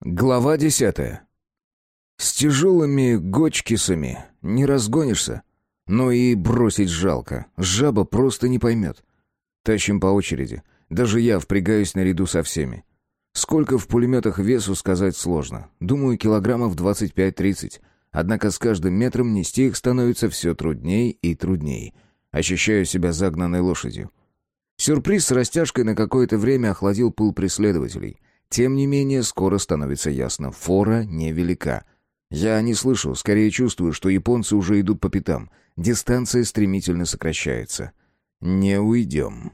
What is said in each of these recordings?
Глава десятая. С тяжелыми гочкисами не разгонишься, но и бросить жалко. Жаба просто не поймет. Тащим по очереди. Даже я впрягаюсь наряду со всеми. Сколько в пулеметах весу сказать сложно. Думаю, килограммов 25-30. Однако с каждым метром нести их становится все трудней и трудней. Ощущаю себя загнанной лошадью. Сюрприз с растяжкой на какое-то время охладил пыл преследователей — тем не менее, скоро становится ясно, фора невелика. Я не слышу, скорее чувствую, что японцы уже идут по пятам. Дистанция стремительно сокращается. Не уйдем.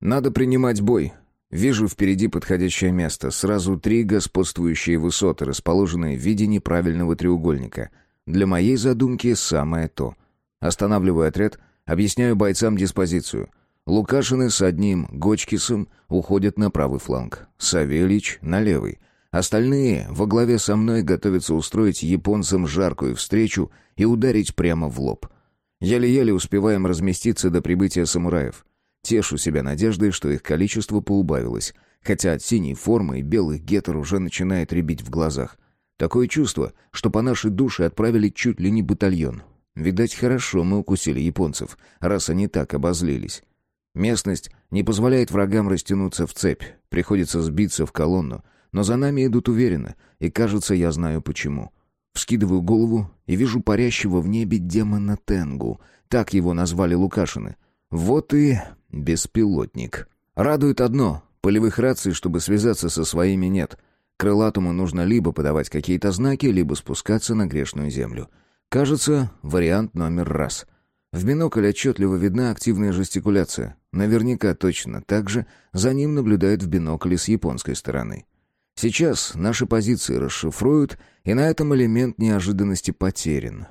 Надо принимать бой. Вижу впереди подходящее место. Сразу три господствующие высоты, расположенные в виде неправильного треугольника. Для моей задумки самое то. Останавливаю отряд, объясняю бойцам диспозицию — Лукашины с одним Гочкисом уходят на правый фланг, Савельич — на левый. Остальные во главе со мной готовятся устроить японцам жаркую встречу и ударить прямо в лоб. Еле-еле успеваем разместиться до прибытия самураев. Тешу себя надеждой, что их количество поубавилось, хотя от синей формы и белых гетер уже начинает рябить в глазах. Такое чувство, что по нашей душе отправили чуть ли не батальон. Видать, хорошо мы укусили японцев, раз они так обозлились. Местность не позволяет врагам растянуться в цепь, приходится сбиться в колонну, но за нами идут уверенно, и, кажется, я знаю почему. Вскидываю голову и вижу парящего в небе демона Тенгу, так его назвали Лукашины. Вот и беспилотник. Радует одно — полевых раций, чтобы связаться со своими, нет. Крылатому нужно либо подавать какие-то знаки, либо спускаться на грешную землю. Кажется, вариант номер раз — в бинокль отчетливо видна активная жестикуляция. Наверняка точно так же за ним наблюдают в бинокле с японской стороны. Сейчас наши позиции расшифруют, и на этом элемент неожиданности потерян.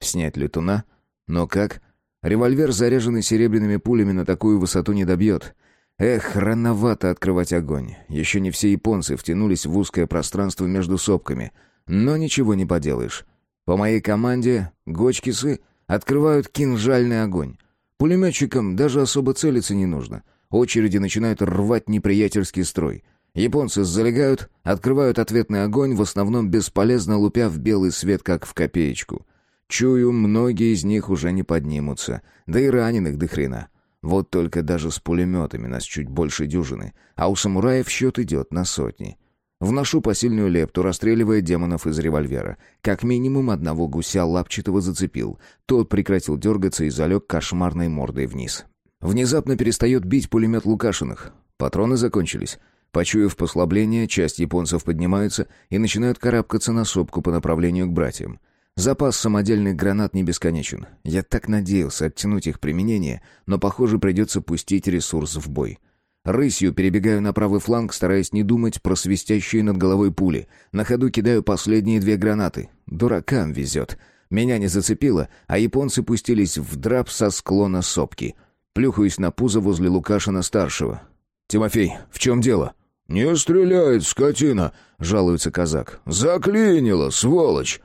Снять летуна? Но как? Револьвер, заряженный серебряными пулями, на такую высоту не добьет. Эх, рановато открывать огонь. Еще не все японцы втянулись в узкое пространство между сопками. Но ничего не поделаешь. По моей команде Гочкисы Открывают кинжальный огонь. Пулеметчикам даже особо целиться не нужно. Очереди начинают рвать неприятельский строй. Японцы залегают, открывают ответный огонь, в основном бесполезно лупя в белый свет, как в копеечку. Чую, многие из них уже не поднимутся. Да и раненых до хрена. Вот только даже с пулеметами нас чуть больше дюжины, а у самураев счет идет на сотни. Вношу посильную лепту, расстреливая демонов из револьвера. Как минимум одного гуся лапчатого зацепил. Тот прекратил дергаться и залег кошмарной мордой вниз. Внезапно перестает бить пулемет Лукашиных. Патроны закончились. Почуяв послабление, часть японцев поднимаются и начинают карабкаться на сопку по направлению к братьям. Запас самодельных гранат не бесконечен. Я так надеялся оттянуть их применение, но, похоже, придется пустить ресурс в бой. Рысью перебегаю на правый фланг, стараясь не думать про свистящие над головой пули. На ходу кидаю последние две гранаты. Дуракам везет. Меня не зацепило, а японцы пустились в драп со склона сопки. Плюхаюсь на пузо возле Лукашина-старшего. «Тимофей, в чем дело?» «Не стреляет, скотина!» — жалуется казак. «Заклинило, сволочь!»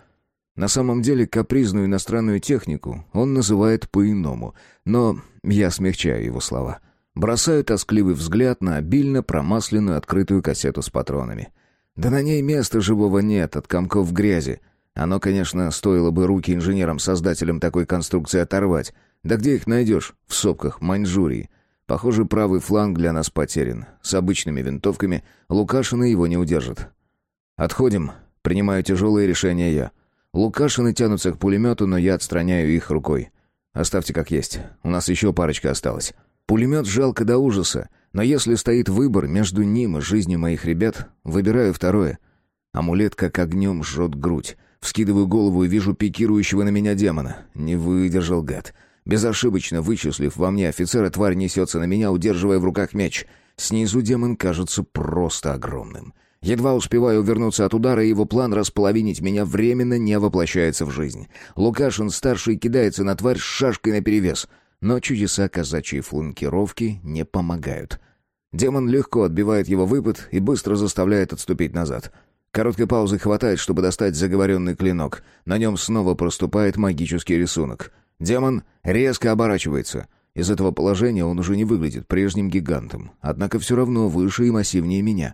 На самом деле капризную иностранную технику он называет по-иному, но я смягчаю его слова. Бросаю тоскливый взгляд на обильно промасленную открытую кассету с патронами. Да на ней места живого нет, от комков грязи. Оно, конечно, стоило бы руки инженерам-создателям такой конструкции оторвать. Да где их найдешь? В сопках Маньчжурии. Похоже, правый фланг для нас потерян. С обычными винтовками Лукашины его не удержат. «Отходим», — принимаю тяжелые решения я. Лукашины тянутся к пулемету, но я отстраняю их рукой. «Оставьте как есть. У нас еще парочка осталась». Пулемет жалко до ужаса, но если стоит выбор между ним и жизнью моих ребят, выбираю второе. Амулет как огнем жжет грудь. Вскидываю голову и вижу пикирующего на меня демона. Не выдержал гад. Безошибочно вычислив во мне офицера, тварь несется на меня, удерживая в руках меч. Снизу демон кажется просто огромным. Едва успеваю увернуться от удара, и его план располовинить меня временно не воплощается в жизнь. Лукашин-старший кидается на тварь с шашкой наперевес — но чудеса казачьей фланкировки не помогают. Демон легко отбивает его выпад и быстро заставляет отступить назад. Короткой паузы хватает, чтобы достать заговоренный клинок. На нем снова проступает магический рисунок. Демон резко оборачивается. Из этого положения он уже не выглядит прежним гигантом, однако все равно выше и массивнее меня.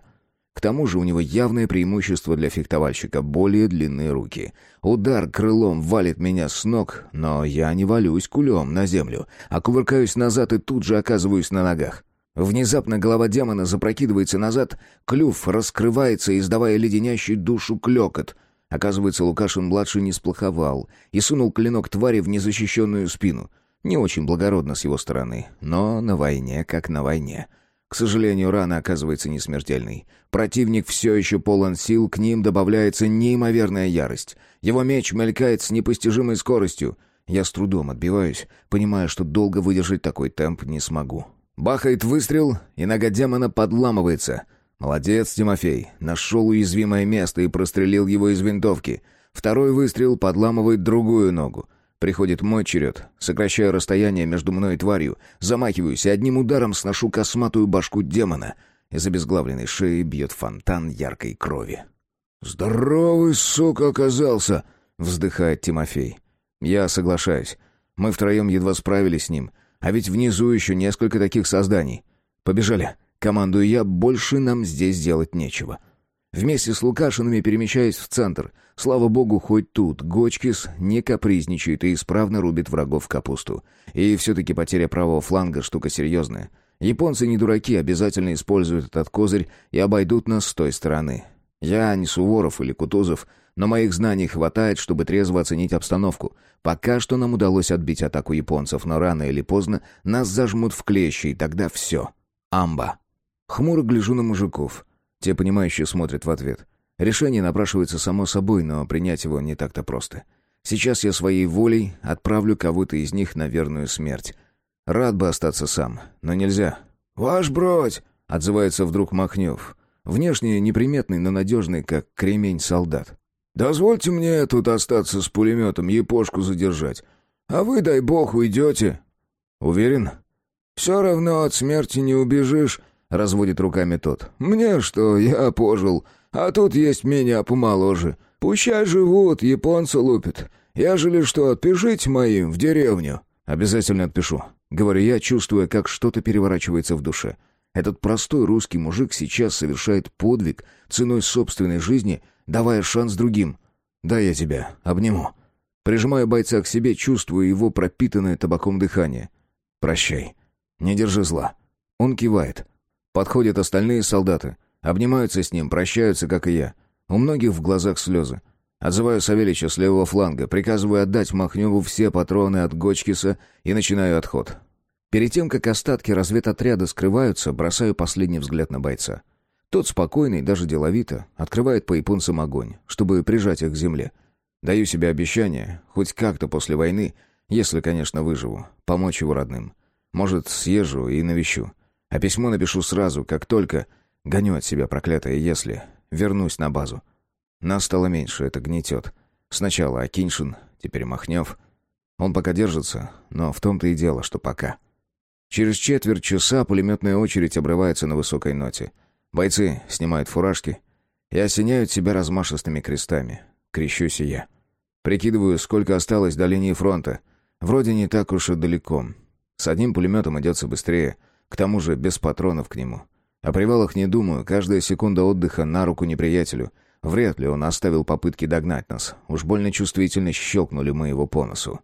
К тому же у него явное преимущество для фехтовальщика — более длинные руки. Удар крылом валит меня с ног, но я не валюсь кулем на землю, а кувыркаюсь назад и тут же оказываюсь на ногах. Внезапно голова демона запрокидывается назад, клюв раскрывается, издавая леденящий душу клёкот. Оказывается, Лукашин-младший не сплоховал и сунул клинок твари в незащищенную спину. Не очень благородно с его стороны, но на войне как на войне. К сожалению, рана оказывается не смертельной. Противник все еще полон сил, к ним добавляется неимоверная ярость. Его меч мелькает с непостижимой скоростью. Я с трудом отбиваюсь, понимая, что долго выдержать такой темп не смогу. Бахает выстрел, и нога демона подламывается. Молодец, Тимофей. Нашел уязвимое место и прострелил его из винтовки. Второй выстрел подламывает другую ногу. Приходит мой черед. Сокращаю расстояние между мной и тварью. Замахиваюсь и одним ударом сношу косматую башку демона. Из обезглавленной шеи бьет фонтан яркой крови. «Здоровый, сука, оказался!» — вздыхает Тимофей. Я соглашаюсь. Мы втроем едва справились с ним — а ведь внизу еще несколько таких созданий. Побежали. Командую я, больше нам здесь делать нечего. Вместе с Лукашинами перемещаюсь в центр. Слава богу, хоть тут Гочкис не капризничает и исправно рубит врагов в капусту. И все-таки потеря правого фланга штука серьезная. Японцы не дураки, обязательно используют этот козырь и обойдут нас с той стороны. Я не Суворов или Кутузов, но моих знаний хватает, чтобы трезво оценить обстановку. Пока что нам удалось отбить атаку японцев, но рано или поздно нас зажмут в клещи, и тогда все. Амба. Хмуро гляжу на мужиков. Те, понимающие, смотрят в ответ. Решение напрашивается само собой, но принять его не так-то просто. Сейчас я своей волей отправлю кого-то из них на верную смерть. Рад бы остаться сам, но нельзя. «Ваш бродь!» — отзывается вдруг Махнев. Внешне неприметный, но надежный, как кремень солдат. «Дозвольте мне тут остаться с пулеметом, епошку задержать. А вы, дай бог, уйдете». «Уверен?» «Все равно от смерти не убежишь», — разводит руками тот. «Мне что, я пожил, а тут есть меня помоложе. Пущай живут, японцы лупят. Я же ли что, отпишите моим в деревню». «Обязательно отпишу», — говорю я, чувствуя, как что-то переворачивается в душе. Этот простой русский мужик сейчас совершает подвиг ценой собственной жизни давая шанс другим. «Да, я тебя обниму». Прижимаю бойца к себе, чувствую его пропитанное табаком дыхание. «Прощай. Не держи зла». Он кивает. Подходят остальные солдаты. Обнимаются с ним, прощаются, как и я. У многих в глазах слезы. Отзываю Савельича с левого фланга, приказываю отдать Махневу все патроны от Гочкиса и начинаю отход. Перед тем, как остатки разведотряда скрываются, бросаю последний взгляд на бойца. Тот спокойный, даже деловито, открывает по японцам огонь, чтобы прижать их к земле. Даю себе обещание, хоть как-то после войны, если, конечно, выживу, помочь его родным. Может, съезжу и навещу. А письмо напишу сразу, как только гоню от себя проклятое «если», вернусь на базу. Нас стало меньше, это гнетет. Сначала Акиншин, теперь Махнев. Он пока держится, но в том-то и дело, что пока. Через четверть часа пулеметная очередь обрывается на высокой ноте. Бойцы снимают фуражки и осеняют себя размашистыми крестами. Крещусь и я. Прикидываю, сколько осталось до линии фронта. Вроде не так уж и далеко. С одним пулеметом идется быстрее, к тому же без патронов к нему. О привалах не думаю, каждая секунда отдыха на руку неприятелю. Вряд ли он оставил попытки догнать нас. Уж больно чувствительно щелкнули мы его по носу.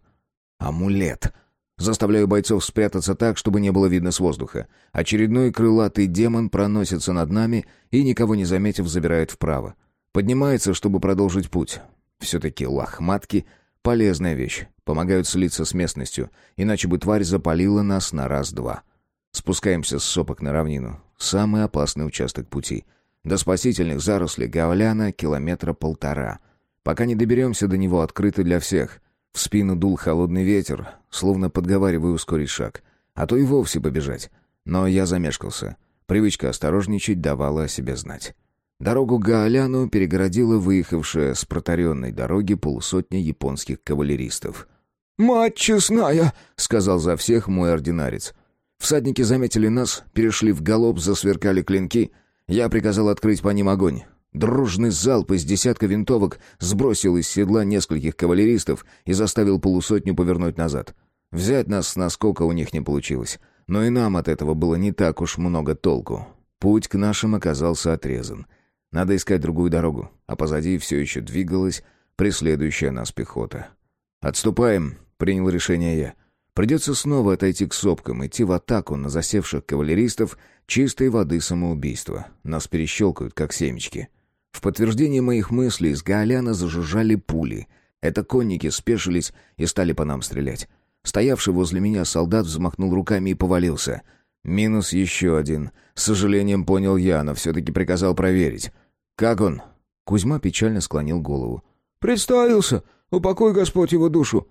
«Амулет!» Заставляю бойцов спрятаться так, чтобы не было видно с воздуха. Очередной крылатый демон проносится над нами и, никого не заметив, забирает вправо. Поднимается, чтобы продолжить путь. Все-таки лохматки — полезная вещь. Помогают слиться с местностью, иначе бы тварь запалила нас на раз-два. Спускаемся с сопок на равнину. Самый опасный участок пути. До спасительных зарослей Гауляна километра полтора. Пока не доберемся до него, открыто для всех — в спину дул холодный ветер, словно подговаривая ускорить шаг, а то и вовсе побежать. Но я замешкался. Привычка осторожничать давала о себе знать. Дорогу Гааляну перегородила выехавшая с протаренной дороги полусотня японских кавалеристов. «Мать честная!» — сказал за всех мой ординарец. Всадники заметили нас, перешли в галоп, засверкали клинки. Я приказал открыть по ним огонь. Дружный залп из десятка винтовок сбросил из седла нескольких кавалеристов и заставил полусотню повернуть назад. Взять нас с наскока у них не получилось, но и нам от этого было не так уж много толку. Путь к нашим оказался отрезан. Надо искать другую дорогу, а позади все еще двигалась преследующая нас пехота. «Отступаем», — принял решение я. «Придется снова отойти к сопкам, идти в атаку на засевших кавалеристов чистой воды самоубийства. Нас перещелкают, как семечки». В подтверждение моих мыслей с Гаоляна зажужжали пули. Это конники спешились и стали по нам стрелять. Стоявший возле меня солдат взмахнул руками и повалился. Минус еще один. С сожалением понял я, но все-таки приказал проверить. «Как он?» Кузьма печально склонил голову. «Представился! Упокой Господь его душу!»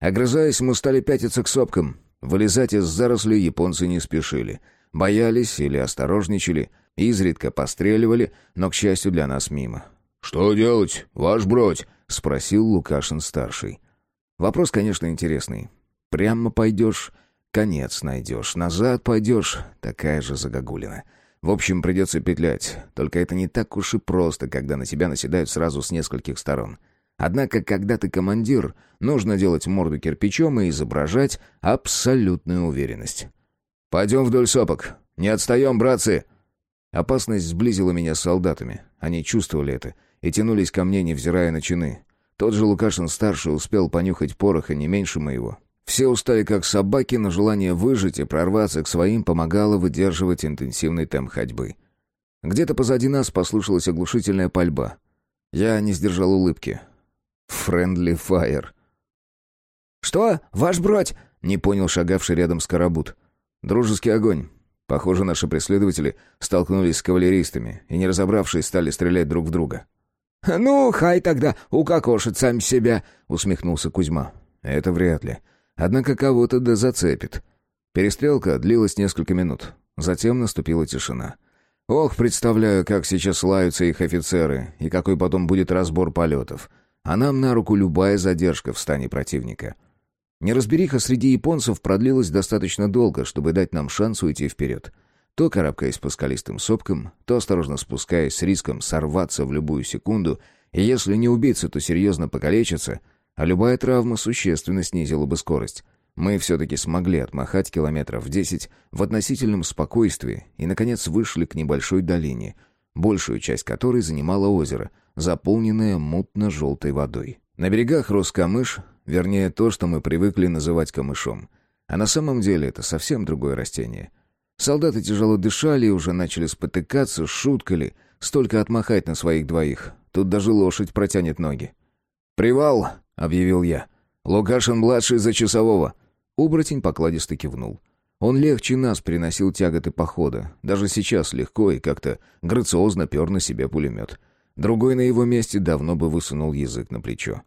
Огрызаясь, мы стали пятиться к сопкам. Вылезать из зарослей японцы не спешили. Боялись или осторожничали, изредка постреливали, но, к счастью для нас, мимо. «Что делать, ваш бродь?» — спросил Лукашин-старший. Вопрос, конечно, интересный. Прямо пойдешь, конец найдешь. Назад пойдешь, такая же загогулина. В общем, придется петлять. Только это не так уж и просто, когда на тебя наседают сразу с нескольких сторон. Однако, когда ты командир, нужно делать морду кирпичом и изображать абсолютную уверенность. «Пойдем вдоль сопок. Не отстаем, братцы!» Опасность сблизила меня с солдатами. Они чувствовали это и тянулись ко мне, невзирая на чины. Тот же Лукашин-старший успел понюхать пороха не меньше моего. Все устали как собаки, но желание выжить и прорваться к своим помогало выдерживать интенсивный темп ходьбы. Где-то позади нас послышалась оглушительная пальба. Я не сдержал улыбки. «Френдли фаер». «Что? Ваш бродь?» — не понял шагавший рядом Скоробут. «Дружеский огонь. Похоже, наши преследователи столкнулись с кавалеристами и, не разобравшись, стали стрелять друг в друга». «Ну, хай тогда укокошит сам себя», — усмехнулся Кузьма. «Это вряд ли. Однако кого-то да зацепит. Перестрелка длилась несколько минут. Затем наступила тишина. Ох, представляю, как сейчас лаются их офицеры, и какой потом будет разбор полетов. А нам на руку любая задержка в стане противника. Неразбериха среди японцев продлилась достаточно долго, чтобы дать нам шанс уйти вперед. То карабкаясь по скалистым сопкам, то осторожно спускаясь с риском сорваться в любую секунду, и если не убиться, то серьезно покалечиться — а любая травма существенно снизила бы скорость. Мы все-таки смогли отмахать километров десять в относительном спокойствии и, наконец, вышли к небольшой долине, большую часть которой занимало озеро, заполненное мутно-желтой водой. На берегах рос камыш, вернее, то, что мы привыкли называть камышом. А на самом деле это совсем другое растение. Солдаты тяжело дышали и уже начали спотыкаться, шуткали, столько отмахать на своих двоих. Тут даже лошадь протянет ноги. «Привал!» — объявил я. «Лукашин-младший за часового». Оборотень покладисто кивнул. Он легче нас приносил тяготы похода. Даже сейчас легко и как-то грациозно пер на себе пулемет. Другой на его месте давно бы высунул язык на плечо.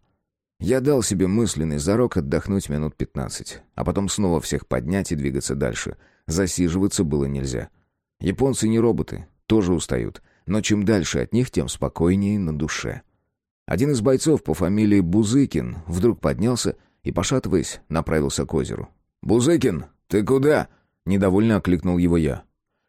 Я дал себе мысленный зарок отдохнуть минут пятнадцать, а потом снова всех поднять и двигаться дальше. Засиживаться было нельзя. Японцы не роботы, тоже устают, но чем дальше от них, тем спокойнее на душе. Один из бойцов по фамилии Бузыкин вдруг поднялся и, пошатываясь, направился к озеру. «Бузыкин, ты куда?» — недовольно окликнул его я.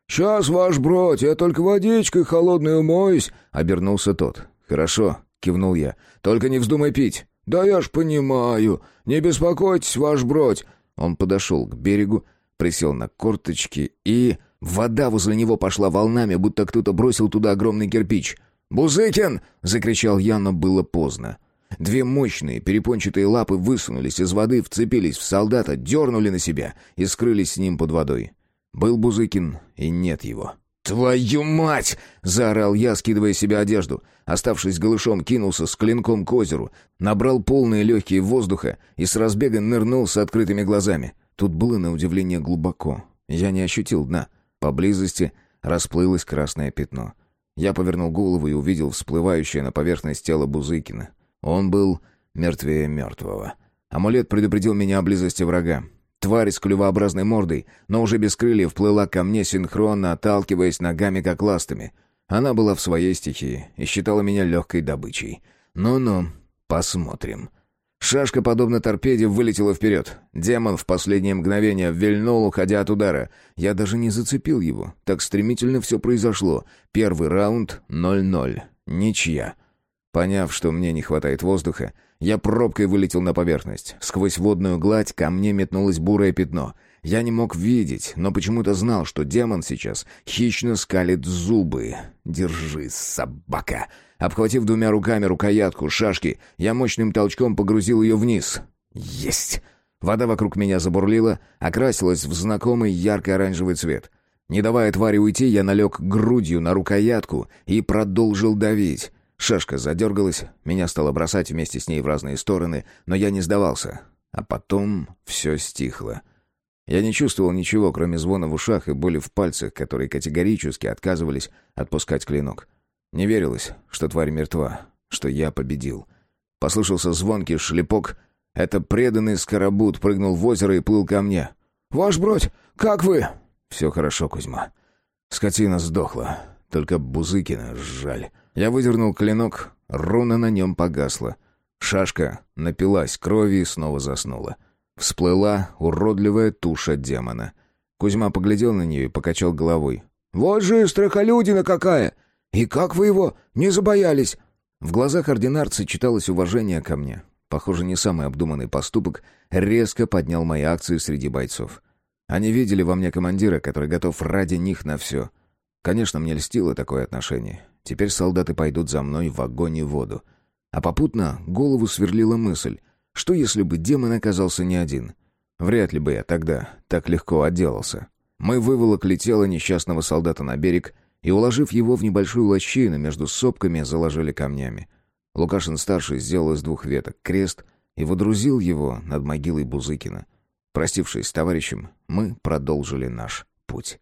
«Сейчас, ваш бродь, я только водичкой холодной умоюсь», — обернулся тот. «Хорошо», — кивнул я. «Только не вздумай пить». «Да я ж понимаю. Не беспокойтесь, ваш бродь». Он подошел к берегу, присел на корточки и... Вода возле него пошла волнами, будто кто-то бросил туда огромный кирпич — «Бузыкин!» — закричал я, но было поздно. Две мощные перепончатые лапы высунулись из воды, вцепились в солдата, дернули на себя и скрылись с ним под водой. Был Бузыкин, и нет его. «Твою мать!» — заорал я, скидывая себе одежду. Оставшись голышом, кинулся с клинком к озеру, набрал полные легкие воздуха и с разбега нырнул с открытыми глазами. Тут было, на удивление, глубоко. Я не ощутил дна. Поблизости расплылось красное пятно. Я повернул голову и увидел всплывающее на поверхность тело Бузыкина. Он был мертвее мертвого. Амулет предупредил меня о близости врага. Тварь с клювообразной мордой, но уже без крыльев, плыла ко мне синхронно, отталкиваясь ногами как ластами. Она была в своей стихии и считала меня легкой добычей. Ну-ну, посмотрим. Шашка, подобно торпеде, вылетела вперед. Демон в последнее мгновение вильнул, уходя от удара. Я даже не зацепил его. Так стремительно все произошло. Первый раунд — 0-0. Ничья. Поняв, что мне не хватает воздуха, я пробкой вылетел на поверхность. Сквозь водную гладь ко мне метнулось бурое пятно. Я не мог видеть, но почему-то знал, что демон сейчас хищно скалит зубы. «Держись, собака!» Обхватив двумя руками рукоятку шашки, я мощным толчком погрузил ее вниз. «Есть!» Вода вокруг меня забурлила, окрасилась в знакомый ярко-оранжевый цвет. Не давая твари уйти, я налег грудью на рукоятку и продолжил давить. Шашка задергалась, меня стало бросать вместе с ней в разные стороны, но я не сдавался. А потом все стихло. Я не чувствовал ничего, кроме звона в ушах и боли в пальцах, которые категорически отказывались отпускать клинок. Не верилось, что тварь мертва, что я победил. Послышался звонкий шлепок. Это преданный скоробут прыгнул в озеро и плыл ко мне. «Ваш бродь, как вы?» «Все хорошо, Кузьма. Скотина сдохла. Только Бузыкина жаль». Я выдернул клинок, руна на нем погасла. Шашка напилась крови и снова заснула. Всплыла уродливая туша демона. Кузьма поглядел на нее и покачал головой. «Вот же страхолюдина какая! И как вы его не забоялись?» В глазах ординарца читалось уважение ко мне. Похоже, не самый обдуманный поступок резко поднял мои акции среди бойцов. Они видели во мне командира, который готов ради них на все. Конечно, мне льстило такое отношение. Теперь солдаты пойдут за мной в огонь и воду. А попутно голову сверлила мысль, что если бы демон оказался не один? Вряд ли бы я тогда так легко отделался. Мы выволокли тело несчастного солдата на берег и, уложив его в небольшую лощину между сопками, заложили камнями. Лукашин-старший сделал из двух веток крест и водрузил его над могилой Бузыкина. Простившись с товарищем, мы продолжили наш путь.